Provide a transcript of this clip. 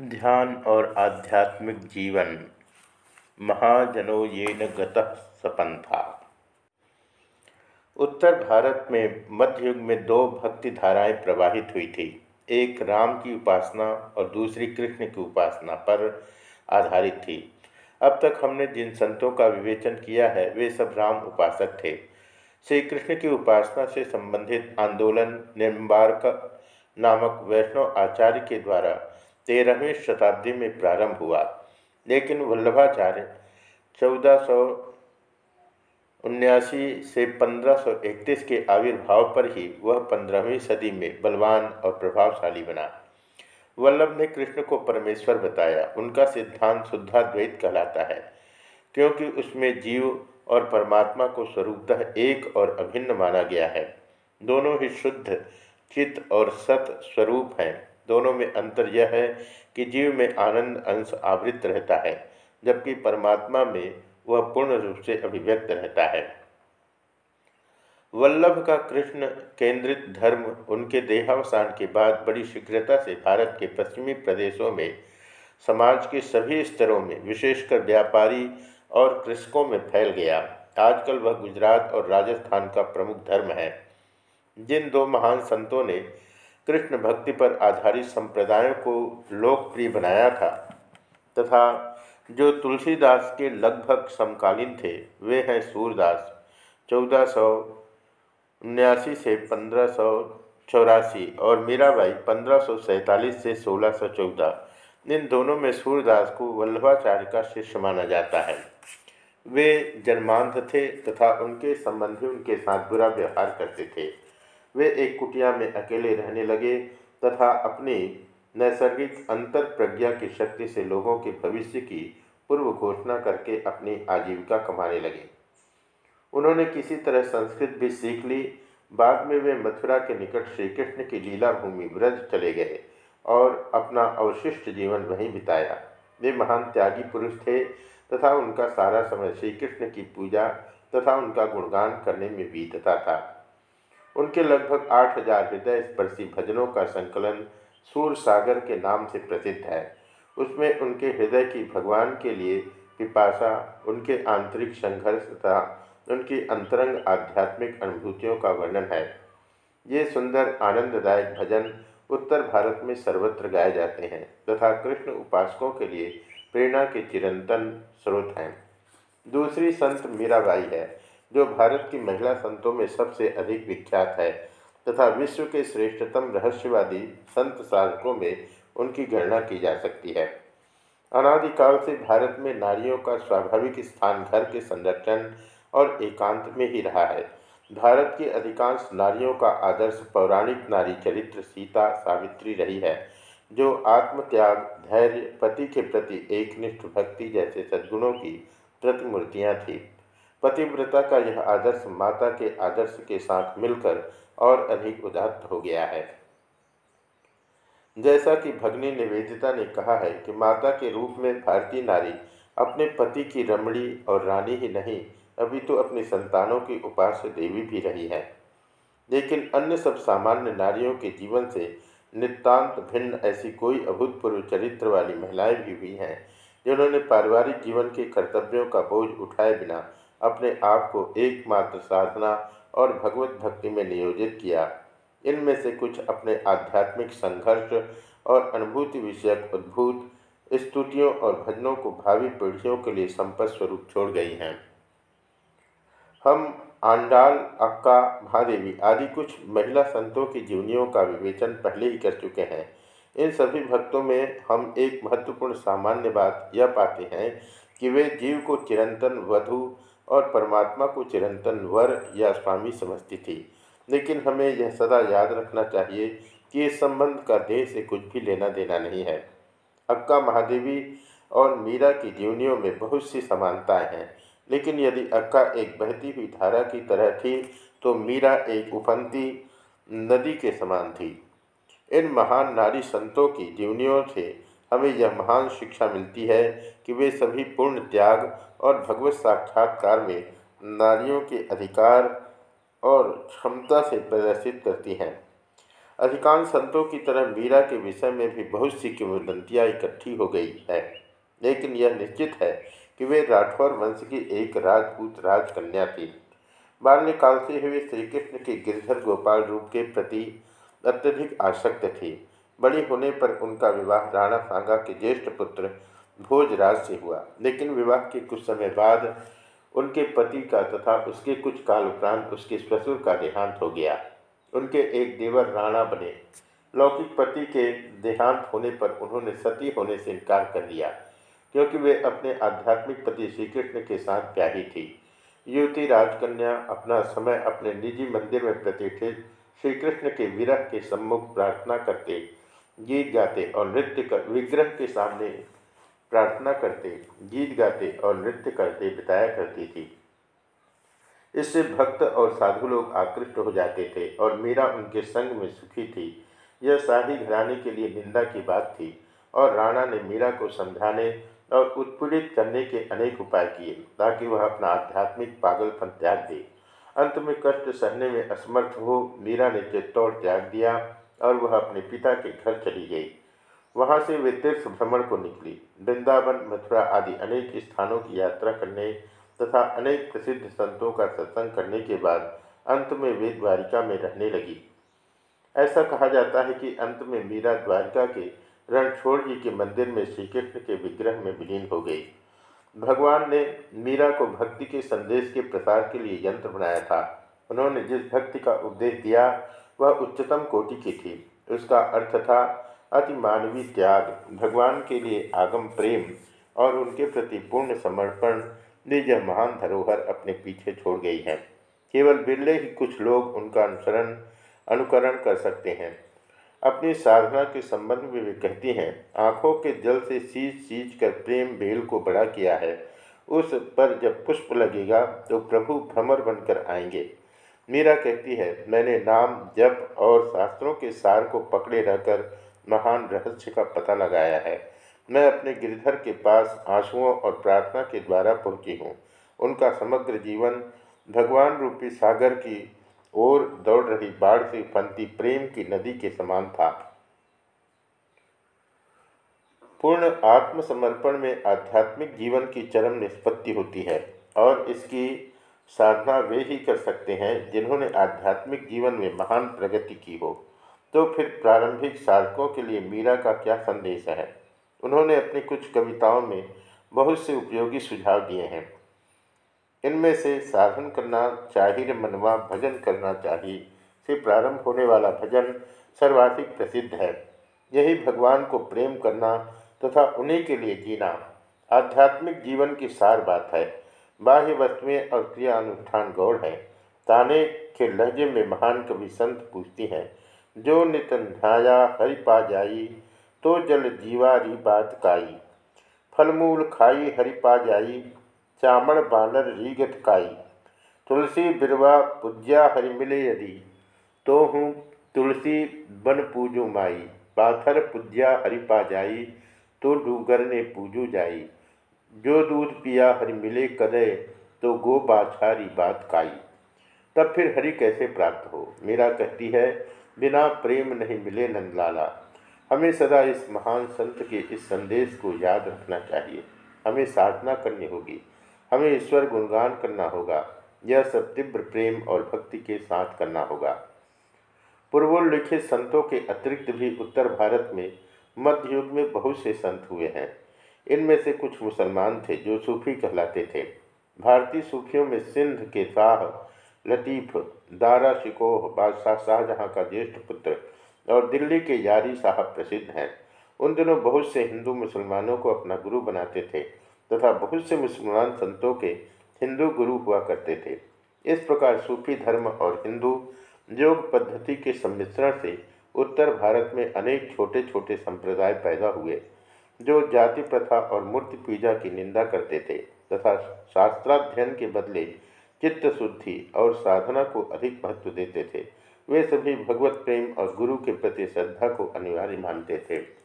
ध्यान और आध्यात्मिक जीवन। महाजनो ये न गपंथा उत्तर भारत में मध्ययुग में दो भक्ति धाराएँ प्रवाहित हुई थी। एक राम की उपासना और दूसरी कृष्ण की उपासना पर आधारित थी। अब तक हमने जिन संतों का विवेचन किया है, वे सब राम उपासक थे। श्री कृष्ण की उपासना से संबंधित आंदोलन निम्बारक नामक वैष्णव आचार्य के द्वारा तेरहवीं शताब्दी में प्रारंभ हुआ। लेकिन वल्लभाचार्य चौदह सौ उन्यासी से 1531 के आविर्भाव पर ही वह पंद्रहवीं सदी में बलवान और प्रभावशाली बना। वल्लभ ने कृष्ण को परमेश्वर बताया। उनका सिद्धांत शुद्धाद्वैत कहलाता है, क्योंकि उसमें जीव और परमात्मा को स्वरूपतः एक और अभिन्न माना गया है। दोनों ही शुद्ध, चित्त और सत स्वरूप हैं। दोनों में अंतर यह है कि जीव में आनंद अंश आवृत रहता है, जबकि परमात्मा में वह पूर्ण रूप से अभिव्यक्त रहता है। वल्लभ का कृष्ण केंद्रित धर्म उनके देहावसान के बाद बड़ी शीघ्रता से भारत के पश्चिमी प्रदेशों में, समाज के सभी स्तरों में विशेषकर व्यापारी और कृषकों में फैल गया। आजकल वह गुजरात और राजस्थान का प्रमुख धर्म है। जिन दो महान संतों ने कृष्ण भक्ति पर आधारित संप्रदायों को लोकप्रिय बनाया था, तथा जो तुलसीदास के लगभग समकालीन थे, वे हैं सूरदास, चौदह सौ उन्यासी से पंद्रह सौ चौरासी और मीराबाई पंद्रह सौ सैंतालीस से सोलह सौ चौदह। इन दोनों में सूरदास को वल्लभाचार्य का शिष्य माना जाता है। वे जन्मांध थे तथा उनके संबंधी उनके साथ बुरा व्यवहार करते थे। वे एक कुटिया में अकेले रहने लगे तथा अपनी नैसर्गिक अंतर प्रज्ञा की शक्ति से लोगों के भविष्य की पूर्व घोषणा करके अपनी आजीविका कमाने लगे। उन्होंने किसी तरह संस्कृत भी सीख ली। बाद में वे मथुरा के निकट श्री कृष्ण की लीला भूमि व्रज चले गए और अपना अवशिष्ट जीवन वहीं बिताया। वे महान त्यागी पुरुष थे तथा उनका सारा समय श्री कृष्ण की पूजा तथा उनका गुणगान करने में बीतता था। उनके लगभग आठ हज़ार हृदय स्पर्शी भजनों का संकलन सूर सागर के नाम से प्रसिद्ध है। उसमें उनके हृदय की भगवान के लिए पिपासा, उनके आंतरिक संघर्ष तथा उनकी अंतरंग आध्यात्मिक अनुभूतियों का वर्णन है। ये सुंदर, आनंददायक भजन उत्तर भारत में सर्वत्र गाए जाते हैं तथा कृष्ण उपासकों के लिए प्रेरणा के चिरंतन स्रोत हैं। दूसरी संत मीराबाई है। जो भारत की महिला संतों में सबसे अधिक विख्यात है तथा विश्व के श्रेष्ठतम रहस्यवादी संत साधकों में उनकी गणना की जा सकती है। अनादिकाल से भारत में नारियों का स्वाभाविक स्थान घर के संरक्षण और एकांत में ही रहा है। भारत की अधिकांश नारियों का आदर्श पौराणिक नारी चरित्र सीता सावित्री रही है, जो आत्मत्याग, धैर्य, पति के प्रति एकनिष्ठ भक्ति जैसे सद्गुणों की प्रतिमूर्तियाँ थीं। पतिव्रता का यह आदर्श माता के आदर्श के साथ मिलकर और अधिक उदात्त हो गया है। जैसा कि भगनी निवेदिता ने कहा है कि माता के रूप में भारतीय नारी अपने पति की रमणी और रानी ही नहीं, अभी तो अपनी संतानों की उपास्य देवी भी रही है। लेकिन अन्य सब सामान्य नारियों के जीवन से नितांत भिन्न ऐसी कोई अभूतपूर्व चरित्र वाली महिलाएँ भी हुई हैं, जिन्होंने पारिवारिक जीवन के कर्तव्यों का बोझ उठाए बिना अपने आप को एकमात्र साधना और भगवत भक्ति में नियोजित किया। इनमें से कुछ अपने आध्यात्मिक संघर्ष और अनुभूति विषयक उद्भूत स्तुतियों और भजनों को भावी पीढ़ियों के लिए संपत स्वरूप छोड़ गई हैं। हम आंडाल, अक्का, महादेवी आदि कुछ महिला संतों की जीवनियों का विवेचन पहले ही कर चुके हैं। इन सभी भक्तों में हम एक महत्वपूर्ण सामान्य बात यह पाते हैं कि वे जीव को चिरंतन, वधु और परमात्मा को चिरंतन वर या स्वामी समझती थी। लेकिन हमें यह सदा याद रखना चाहिए कि इस संबंध का देह से कुछ भी लेना देना नहीं है। अक्का महादेवी और मीरा की जीवनियों में बहुत सी समानताएँ हैं। लेकिन यदि अक्का एक बहती हुई धारा की तरह थी तो मीरा एक उफनती नदी के समान थी। इन महान नारी संतों की जीवनियों से हमें यह महान शिक्षा मिलती है कि वे सभी पूर्ण त्याग और भगवत साक्षात्कार में नारियों के अधिकार और क्षमता से प्रदर्शित करती हैं। अधिकांश संतों की तरह मीरा के विषय में भी बहुत सी किंवदंतियाँ इकट्ठी हो गई है, लेकिन यह निश्चित है कि वे राठौर वंश की एक राजपूत राजकन्या थी। बाल्यकाल से ही वे श्री कृष्ण के गिरधर गोपाल रूप के प्रति अत्यधिक आसक्त थी। बड़ी होने पर उनका विवाह राणा सांगा के ज्येष्ठ पुत्र भोजराज से हुआ। लेकिन विवाह के कुछ समय बाद उनके पति का तथा उसके कुछ काल उपरांत उसके ससुर का देहांत हो गया। उनके एक देवर राणा बने। लौकिक पति के देहांत होने पर उन्होंने सती होने से इनकार कर लिया क्योंकि वे अपने आध्यात्मिक पति श्री कृष्ण के साथ प्यारी थी। युवती राजकन्या अपना समय अपने निजी मंदिर में प्रतिष्ठित श्री कृष्ण के विरह के सम्मुख प्रार्थना करते गीत गाते और नृत्य कर, विग्रह के सामने प्रार्थना करते, गीत गाते और नृत्य करते, बिताया करती थी। इससे भक्त और साधु लोग आकृष्ट हो जाते थे और मीरा उनके संग में सुखी थी। यह शाही घराने के लिए निंदा की बात थी और राणा ने मीरा को समझाने और उत्पीड़ित करने के अनेक उपाय किए ताकि वह अपना आध्यात्मिक पागलपन त्याग दे। अंत में कष्ट सहने में असमर्थ हो मीरा ने चित्तौड़ त्याग दिया और वह अपने पिता के घर चली गई। वहाँ से वे तीर्थ भ्रमण को निकली। वृंदावन, मथुरा आदि अनेक स्थानों की यात्रा करने तथा अनेक प्रसिद्ध संतों का सत्संग करने के बाद अंत में वे द्वारिका में रहने लगी। ऐसा कहा जाता है कि अंत में मीरा द्वारिका के रणछोड़ जी के मंदिर में श्री कृष्ण के विग्रह में विलीन हो गई। भगवान ने मीरा को भक्ति के संदेश के प्रसार के लिए यंत्र बनाया था। उन्होंने जिस भक्ति का उपदेश दिया वह उच्चतम कोटि की थी। उसका अर्थ था अति मानवीय त्याग, भगवान के लिए आगम प्रेम और उनके प्रति पूर्ण समर्पण। निज महान धरोहर अपने पीछे छोड़ गई है। केवल बिरले ही कुछ लोग उनका अनुसरण, अनुकरण कर सकते हैं। अपनी साधना के संबंध में वे कहती हैं, आँखों के जल से सींच सींच कर प्रेम बेल को बड़ा किया है। उस पर जब पुष्प लगेगा तो प्रभु भ्रमर बनकर आएँगे। मीरा कहती है, मैंने नाम जप और शास्त्रों के सार को पकड़े रहकर महान रहस्य का पता लगाया है। मैं अपने गिरधर के पास आंसुओं और प्रार्थना के द्वारा पहुँची हूँ। उनका समग्र जीवन भगवान रूपी सागर की ओर दौड़ रही बाढ़ से फनती प्रेम की नदी के समान था। पूर्ण आत्मसमर्पण में आध्यात्मिक जीवन की चरम निष्पत्ति होती है और इसकी साधना वे ही कर सकते हैं जिन्होंने आध्यात्मिक जीवन में महान प्रगति की हो। तो फिर प्रारंभिक साधकों के लिए मीरा का क्या संदेश है? उन्होंने अपनी कुछ कविताओं में बहुत से उपयोगी सुझाव दिए हैं। इनमें से साधन करना चाहिए मनवा, भजन करना चाहिए से प्रारंभ होने वाला भजन सर्वाधिक प्रसिद्ध है। यही भगवान को प्रेम करना तथा उन्हीं के लिए जीना आध्यात्मिक जीवन की सार बात है। बाह्य वस्तुएँ और क्रिया अनुष्ठान गौड़ है। ताने के लहजे में महान कवि संत पूछती हैं, जो नित ध्याया हरि पा जाई तो जल जीवारी बात काई। फलमूल खाई हरि पा जाई, चामड़ बानर रीगत काई। तुलसी बिरवा पूज्या हरि मिले यदि तो हूँ तुलसी बन पूजू माई। पाथर पूज्या हरि पा जाई तो डूगर ने पूजू जाई। जो दूध पिया हरि मिले कदय तो गो बाछारी बात काई। तब फिर हरि कैसे प्राप्त हो? मेरा कहती है, बिना प्रेम नहीं मिले नंदलाला। हमें सदा इस महान संत के इस संदेश को याद रखना चाहिए। हमें साधना करनी होगी। हमें ईश्वर गुणगान करना होगा। यह सब तीव्र प्रेम और भक्ति के साथ करना होगा। पूर्वोल्लिखित संतों के अतिरिक्त भी उत्तर भारत में मध्ययुग में बहुत से संत हुए हैं। इनमें से कुछ मुसलमान थे जो सूफी कहलाते थे। भारतीय सूफियों में सिंध के शाह लतीफ़, दारा शिकोह, बादशाह शाहजहाँ का ज्येष्ठ पुत्र और दिल्ली के यारी साहब प्रसिद्ध हैं। उन दिनों बहुत से हिंदू मुसलमानों को अपना गुरु बनाते थे तथा बहुत से मुसलमान संतों के हिंदू गुरु हुआ करते थे। इस प्रकार सूफी धर्म और हिंदू योग पद्धति के सम्मिश्रण से उत्तर भारत में अनेक छोटे छोटे संप्रदाय पैदा हुए। जो जाति प्रथा और मूर्ति पूजा की निंदा करते थे तथा शास्त्राध्ययन के बदले चित्त शुद्धि और साधना को अधिक महत्व देते थे, वे सभी भगवत प्रेम और गुरु के प्रति श्रद्धा को अनिवार्य मानते थे।